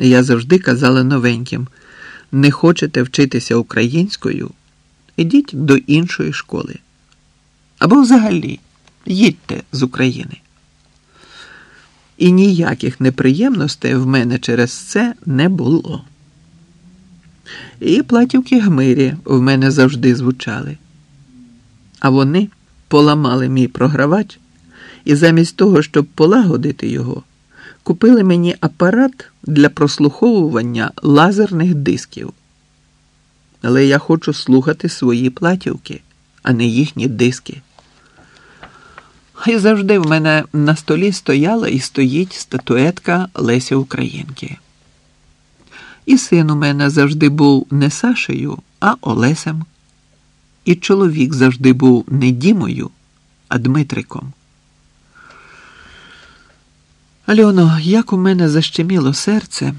Я завжди казала новеньким: не хочете вчитися українською, ідіть до іншої школи. Або взагалі їдьте з України. І ніяких неприємностей в мене через це не було. І платівки гмирі в мене завжди звучали. А вони поламали мій програвач і замість того, щоб полагодити його, купили мені апарат для прослуховування лазерних дисків. Але я хочу слухати свої платівки, а не їхні диски. І завжди в мене на столі стояла і стоїть статуетка Лесі Українки. І син у мене завжди був не Сашею, а Олесем. І чоловік завжди був не Дімою, а Дмитриком. Альоно, як у мене защеміло серце,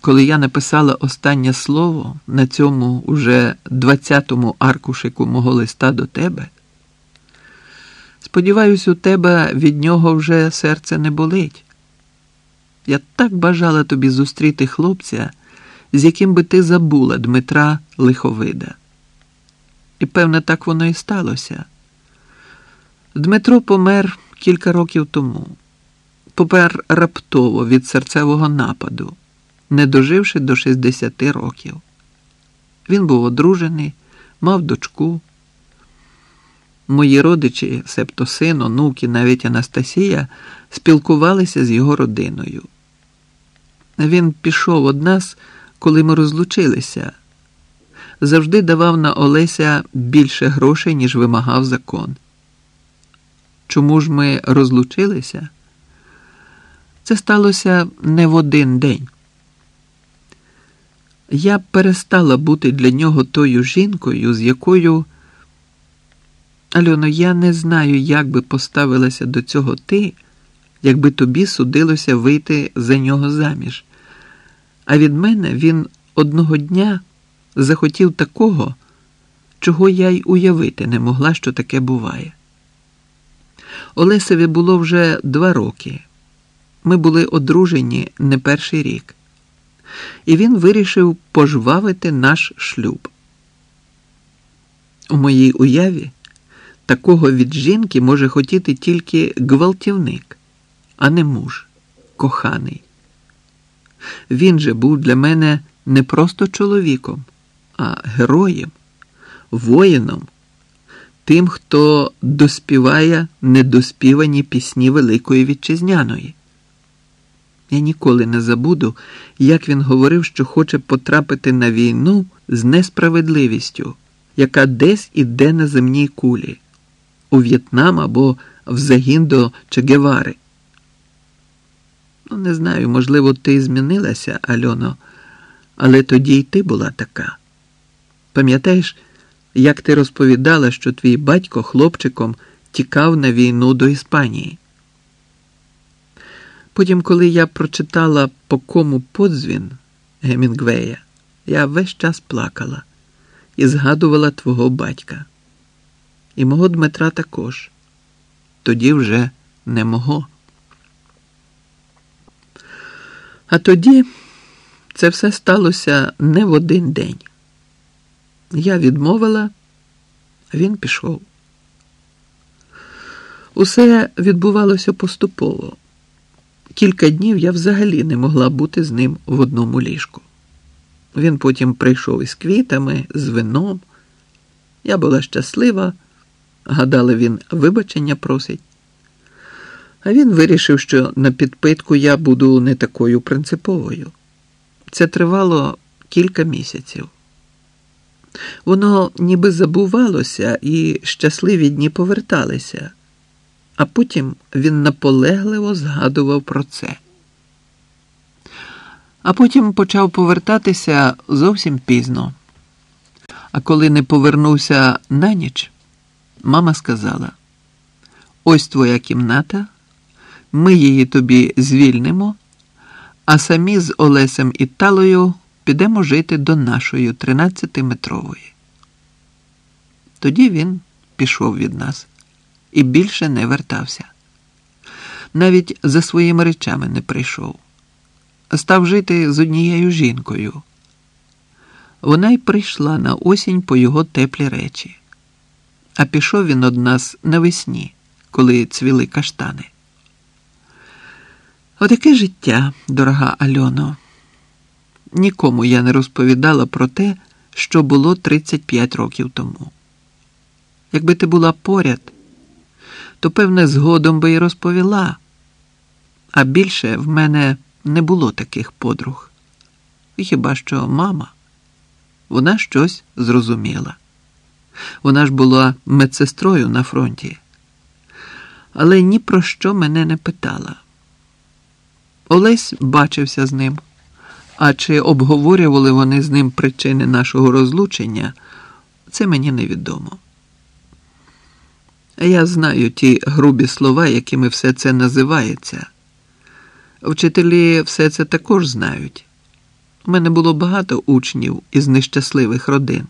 коли я написала останнє слово на цьому уже двадцятому аркушику мого листа до тебе. Сподіваюсь, у тебе від нього вже серце не болить. Я так бажала тобі зустріти хлопця, з яким би ти забула Дмитра Лиховида. І певне, так воно і сталося. Дмитро помер кілька років тому, помер раптово від серцевого нападу, не доживши до 60 років. Він був одружений, мав дочку. Мої родичі, себто син, онуки, навіть Анастасія, спілкувалися з його родиною. Він пішов од нас, коли ми розлучилися, завжди давав на Олеся більше грошей, ніж вимагав закон. Чому ж ми розлучилися? Це сталося не в один день. Я перестала бути для нього тою жінкою, з якою. Альоно, я не знаю, як би поставилася до цього ти, якби тобі судилося вийти за нього заміж. А від мене він одного дня захотів такого, чого я й уявити не могла, що таке буває. Олесеві було вже два роки. Ми були одружені не перший рік, і він вирішив пожвавити наш шлюб. У моїй уяві. Такого від жінки може хотіти тільки гвалтівник, а не муж, коханий. Він же був для мене не просто чоловіком, а героєм, воїном, тим, хто доспіває недоспівані пісні Великої Вітчизняної. Я ніколи не забуду, як він говорив, що хоче потрапити на війну з несправедливістю, яка десь іде на земній кулі у В'єтнам або в загін до Чегевари. Ну, не знаю, можливо, ти змінилася, Альоно, але тоді й ти була така. Пам'ятаєш, як ти розповідала, що твій батько хлопчиком тікав на війну до Іспанії? Потім, коли я прочитала по кому подзвін Гемінгвея, я весь час плакала і згадувала твого батька. І мого Дмитра також. Тоді вже не мого. А тоді це все сталося не в один день. Я відмовила, він пішов. Усе відбувалося поступово. Кілька днів я взагалі не могла бути з ним в одному ліжку. Він потім прийшов із квітами, з вином. Я була щаслива. Гадали, він вибачення просить. А він вирішив, що на підпитку я буду не такою принциповою. Це тривало кілька місяців. Воно ніби забувалося і щасливі дні поверталися, а потім він наполегливо згадував про це. А потім почав повертатися зовсім пізно. А коли не повернувся на ніч, Мама сказала: ось твоя кімната, ми її тобі звільнимо, а самі з Олесем і Талою підемо жити до нашої 13-метрової. Тоді він пішов від нас і більше не вертався. Навіть за своїми речами не прийшов. став жити з однією жінкою. Вона й прийшла на осінь по його теплі речі, а пішов він од нас навесні, коли цвіли каштани. Отаке життя, дорога Альоно. Нікому я не розповідала про те, що було 35 років тому. Якби ти була поряд, то певне згодом би й розповіла, а більше в мене не було таких подруг. Хіба що мама, вона щось зрозуміла. Вона ж була медсестрою на фронті, але ні про що мене не питала. Олесь бачився з ним, а чи обговорювали вони з ним причини нашого розлучення, це мені невідомо. Я знаю ті грубі слова, якими все це називається. Вчителі все це також знають. У мене було багато учнів із нещасливих родин.